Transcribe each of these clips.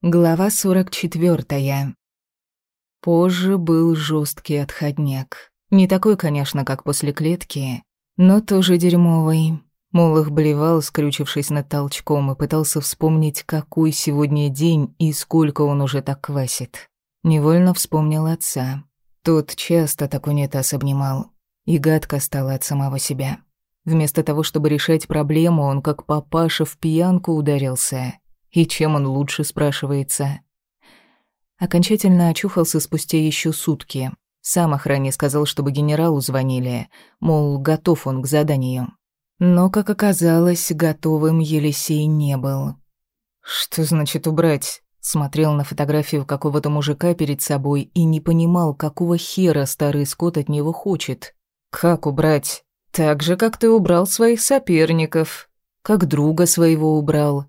Глава 44. Позже был жесткий отходняк. Не такой, конечно, как после клетки, но тоже дерьмовый. Молох блевал, скрючившись над толчком, и пытался вспомнить, какой сегодня день и сколько он уже так квасит. Невольно вспомнил отца. Тот часто так унитаз обнимал, и гадко стало от самого себя. Вместо того, чтобы решать проблему, он как папаша в пьянку ударился — и чем он лучше, спрашивается? Окончательно очухался спустя еще сутки. Сам охране сказал, чтобы генералу звонили, мол, готов он к заданию. Но, как оказалось, готовым Елисей не был. «Что значит убрать?» Смотрел на фотографию какого-то мужика перед собой и не понимал, какого хера старый скот от него хочет. «Как убрать?» «Так же, как ты убрал своих соперников, как друга своего убрал,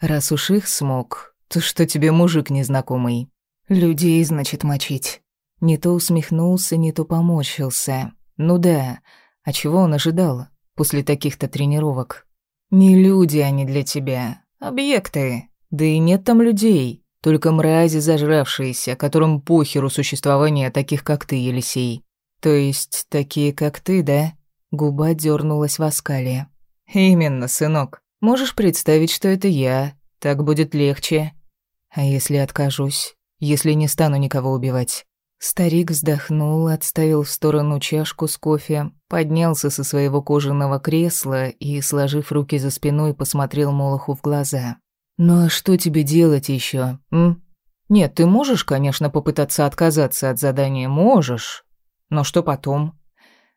Раз уж их смог, то что тебе мужик незнакомый? Людей, значит, мочить. Не то усмехнулся, не то поморщился. Ну да, а чего он ожидал после таких-то тренировок? Не люди они для тебя, объекты. Да и нет там людей, только мрази зажравшиеся, которым похеру существование таких, как ты, Елисей. То есть такие, как ты, да? Губа дернулась в оскале. Именно, сынок. Можешь представить, что это я. Так будет легче. А если откажусь? Если не стану никого убивать? Старик вздохнул, отставил в сторону чашку с кофе, поднялся со своего кожаного кресла и, сложив руки за спиной, посмотрел Молоху в глаза. «Ну а что тебе делать еще, м? Нет, ты можешь, конечно, попытаться отказаться от задания, можешь. Но что потом?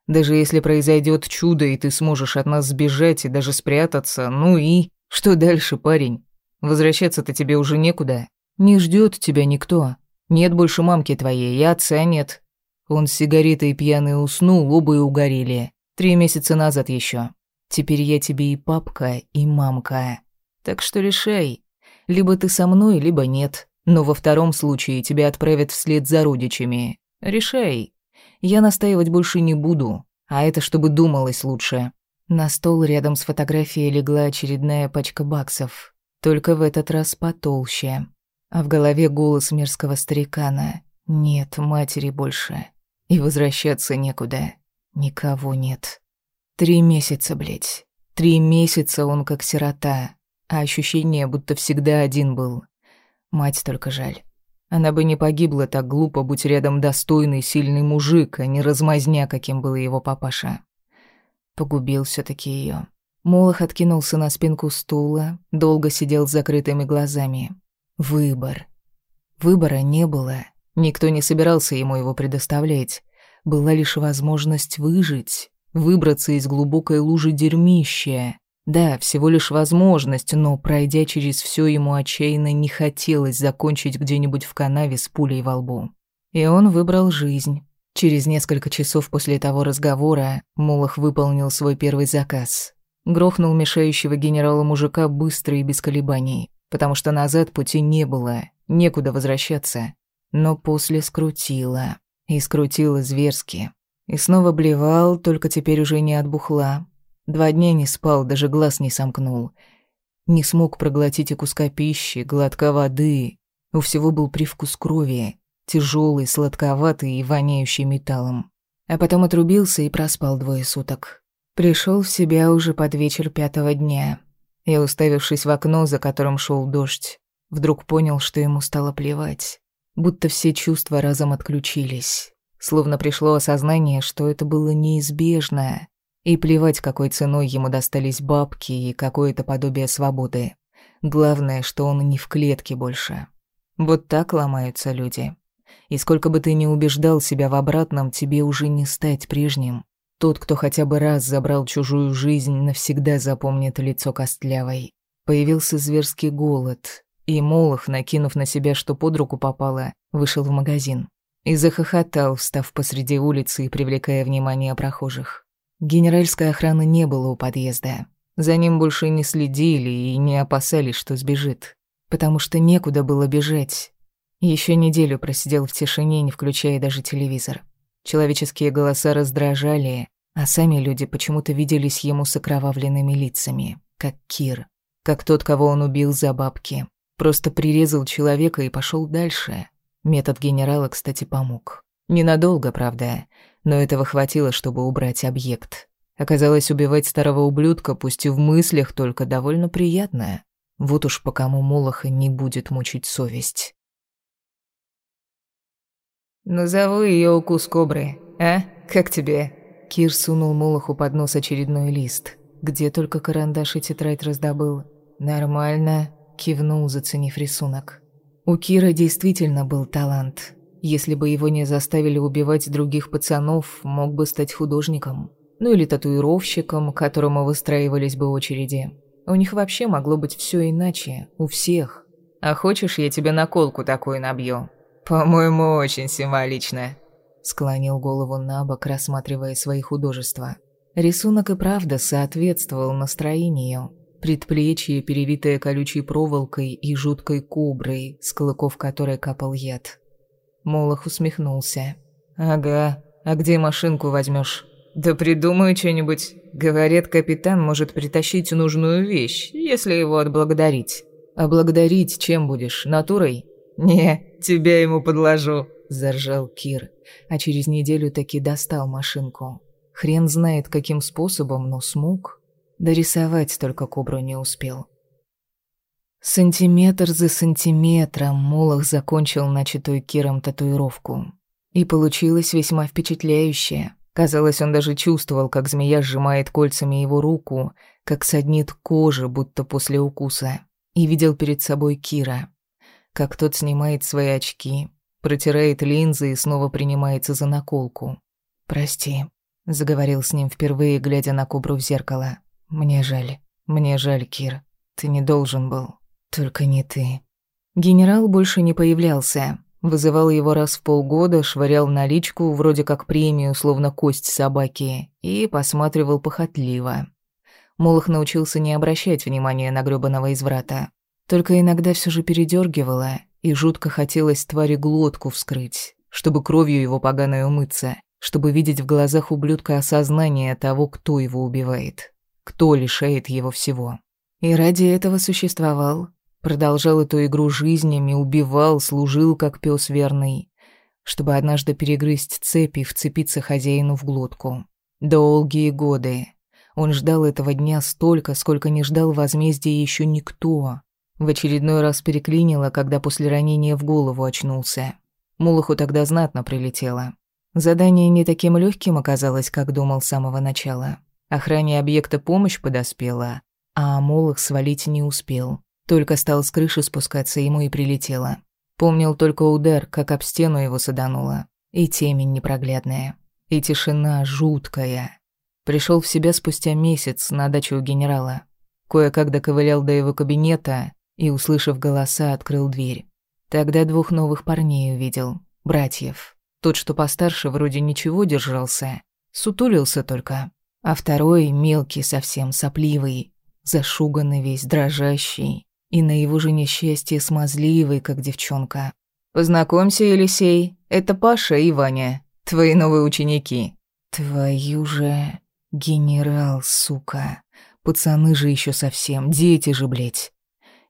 Даже если произойдет чудо, и ты сможешь от нас сбежать и даже спрятаться, ну и... Что дальше, парень? Возвращаться-то тебе уже некуда. Не ждет тебя никто. Нет больше мамки твоей, и отца нет. Он с сигаретой пьяный уснул, оба и угорели. Три месяца назад еще. Теперь я тебе и папка, и мамка. Так что решай. Либо ты со мной, либо нет. Но во втором случае тебя отправят вслед за родичами. Решай. Я настаивать больше не буду, а это чтобы думалось лучше. На стол рядом с фотографией легла очередная пачка баксов, только в этот раз потолще. А в голове голос мерзкого старикана. Нет матери больше. И возвращаться некуда. Никого нет. Три месяца, блядь. Три месяца он как сирота, а ощущение, будто всегда один был. Мать только жаль. Она бы не погибла так глупо, будь рядом достойный, сильный мужик, а не размазня, каким был его папаша. Погубил все таки ее. Молох откинулся на спинку стула, долго сидел с закрытыми глазами. Выбор. Выбора не было. Никто не собирался ему его предоставлять. Была лишь возможность выжить, выбраться из глубокой лужи дерьмища, да, всего лишь возможность, но, пройдя через все ему отчаянно не хотелось закончить где-нибудь в канаве с пулей во лбу. И он выбрал жизнь. Через несколько часов после того разговора Молох выполнил свой первый заказ. Грохнул мешающего генерала мужика быстро и без колебаний, потому что назад пути не было, некуда возвращаться. Но после скрутило. И скрутило зверски. И снова блевал, только теперь уже не от бухла, Два дня не спал, даже глаз не сомкнул. Не смог проглотить и куска пищи, глотка воды. У всего был привкус крови, тяжелый, сладковатый и воняющий металлом. А потом отрубился и проспал двое суток. Пришел в себя уже под вечер пятого дня. И, уставившись в окно, за которым шел дождь, вдруг понял, что ему стало плевать. Будто все чувства разом отключились. Словно пришло осознание, что это было неизбежно, и плевать, какой ценой ему достались бабки и какое-то подобие свободы. Главное, что он не в клетке больше. Вот так ломаются люди. И сколько бы ты ни убеждал себя в обратном, тебе уже не стать прежним. Тот, кто хотя бы раз забрал чужую жизнь, навсегда запомнит лицо костлявой. Появился зверский голод, и Молох, накинув на себя, что под руку попало, вышел в магазин. И захохотал, встав посреди улицы и привлекая внимание прохожих. Генеральской охраны не было у подъезда. За ним больше не следили и не опасались, что сбежит. Потому что некуда было бежать. Еще неделю просидел в тишине, не включая даже телевизор. Человеческие голоса раздражали, а сами люди почему-то виделись ему с окровавленными лицами, как Кир, как тот, кого он убил за бабки, Просто прирезал человека и пошел дальше. Метод генерала, кстати, помог. Ненадолго, правда, но этого хватило, чтобы убрать объект. Оказалось, убивать старого ублюдка, пусть и в мыслях, только довольно приятно. Вот уж по кому Молоха не будет мучить совесть. «Назову ее укус кобры, а? Как тебе?» Кир сунул Молоху под нос очередной лист. Где только карандаш и тетрадь раздобыл. «Нормально», — кивнул, заценив рисунок. У Кира действительно был талант. Если бы его не заставили убивать других пацанов, мог бы стать художником. Ну или татуировщиком, к которому выстраивались бы очереди. У них вообще могло быть все иначе, у всех. А хочешь, я тебе наколку такую набью? По-моему, очень символично. Склонил голову на бок, рассматривая свои художества. Рисунок и правда соответствовал настроению. Предплечье, перевитое колючей проволокой и жуткой коброй, с клыков которой капал яд. Молох усмехнулся. «Ага, а где машинку возьмешь? «Да придумаю что-нибудь. Говорит, капитан может притащить нужную вещь, если его отблагодарить». «А благодарить чем будешь? Натурой?» «Не, тебя ему подложу», – заржал Кир, а через неделю таки достал машинку. Хрен знает, каким способом, но смог. Дорисовать только кобру не успел. Сантиметр за сантиметром Молох закончил начатую Киром татуировку. И получилось весьма впечатляюще. Казалось, он даже чувствовал, как змея сжимает кольцами его руку, как саднит кожа, будто после укуса, и видел перед собой Кира, как тот снимает свои очки, протирает линзы и снова принимается за наколку. «Прости», — заговорил с ним впервые, глядя на кобру в зеркало. «Мне жаль, мне жаль, Кир, ты не должен был, только не ты». Генерал больше не появлялся, Вызывал его раз в полгода, швырял наличку, вроде как премию, словно кость собаки, и посматривал похотливо. Молох научился не обращать внимания на грёбаного изврата. Только иногда все же передергивало, и жутко хотелось твари глотку вскрыть, чтобы кровью его поганой умыться, чтобы видеть в глазах ублюдка осознание того, кто его убивает, кто лишает его всего. И ради этого существовал, Продолжал эту игру жизнями, убивал, служил как пес верный, чтобы однажды перегрызть цепи и вцепиться хозяину в глотку. Долгие годы. Он ждал этого дня столько, сколько не ждал возмездия еще никто. В очередной раз переклинило, когда после ранения в голову очнулся. Мулаху тогда знатно прилетело. Задание не таким легким оказалось, как думал с самого начала. Охране объекта помощь подоспела, а Молох свалить не успел. Только стал с крыши спускаться, ему и прилетело. Помнил только удар, как об стену его садануло. И темень непроглядная. И тишина жуткая. Пришел в себя спустя месяц на дачу у генерала. Кое-как доковылял до его кабинета и, услышав голоса, открыл дверь. Тогда двух новых парней увидел. Братьев. Тот, что постарше, вроде ничего держался. Сутулился только. А второй, мелкий совсем, сопливый, зашуганный весь, дрожащий. И на его же несчастье смазливый, как девчонка. «Познакомься, Елисей, это Паша и Ваня, твои новые ученики». «Твою же... генерал, сука. Пацаны же еще совсем, дети же, блядь.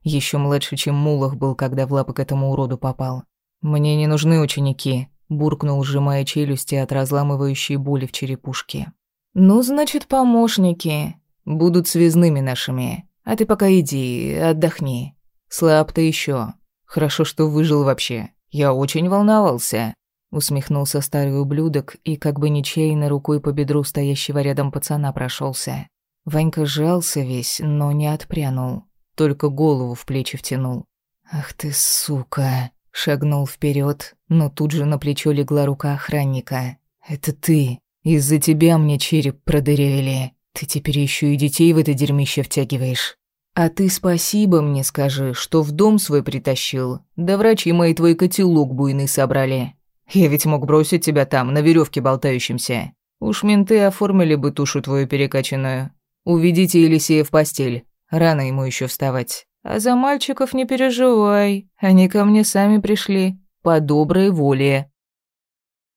Еще младше, чем Мулах был, когда в лапы к этому уроду попал. Мне не нужны ученики», — буркнул, сжимая челюсти от разламывающей боли в черепушке. «Ну, значит, помощники. Будут связными нашими. А ты пока иди, отдохни. Слаб ты еще. Хорошо, что выжил вообще. Я очень волновался. Усмехнулся старый ублюдок и как бы нечаянно рукой по бедру стоящего рядом пацана прошелся. Ванька сжался весь, но не отпрянул. Только голову в плечи втянул. «Ах ты, сука!» Шагнул вперед, но тут же на плечо легла рука охранника. «Это ты. Из-за тебя мне череп продырявили. Ты теперь еще и детей в это дерьмище втягиваешь. А ты спасибо мне скажи, что в дом свой притащил. Да врачи мои твой котелок буйный собрали. Я ведь мог бросить тебя там, на веревке болтающемся. Уж менты оформили бы тушу твою перекачанную. Уведите Елисея в постель. Рано ему еще вставать. А за мальчиков не переживай. Они ко мне сами пришли. По доброй воле.